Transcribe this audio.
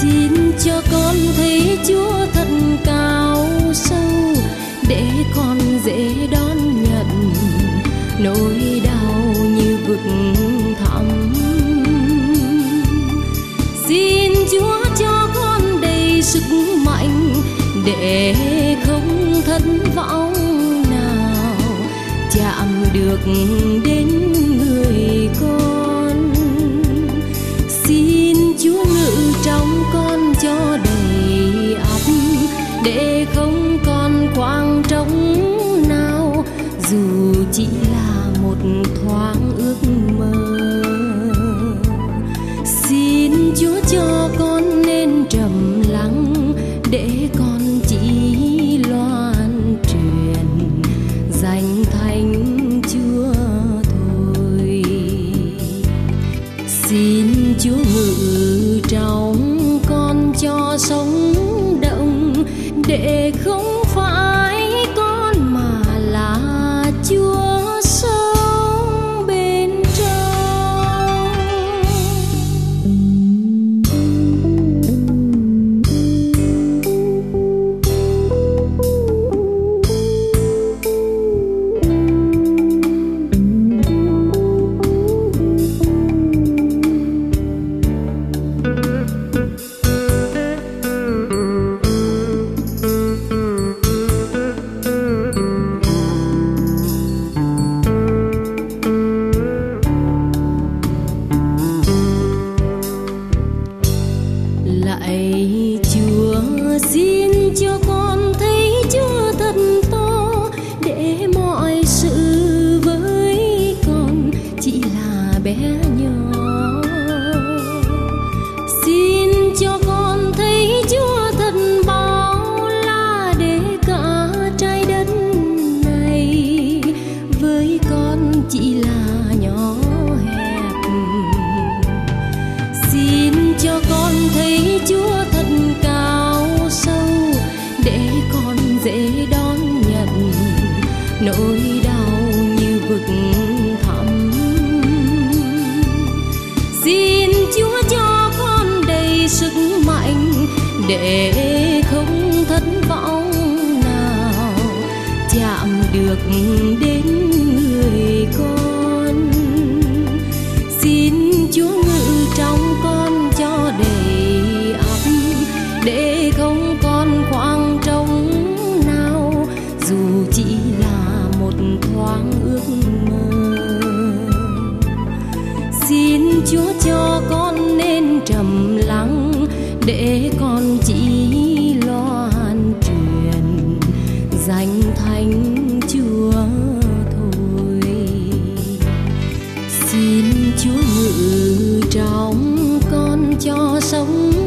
xin cho con thấy chúa thật cao sâu, để con dễ đón nhận nỗi đau như vực thẳm. Xin chúa cho con đầy sức mạnh để không thất vọng nào, chạm được đến người con. Chúa cho con nên trầm lắng để con chỉ loan truyền. Danh thánh chúa thôi. Xin chúa ngự trong con cho sống động để không lạy chúa xin nỗi đau như vực thẳm. Xin chúa cho con đầy sức mạnh để không thất vọng nào. Chạm được đến người con. Xin chúa ngự trong con để con chỉ lo loan truyền. Danh thánh chúa thôi. Xin chúa ngự trong con cho sống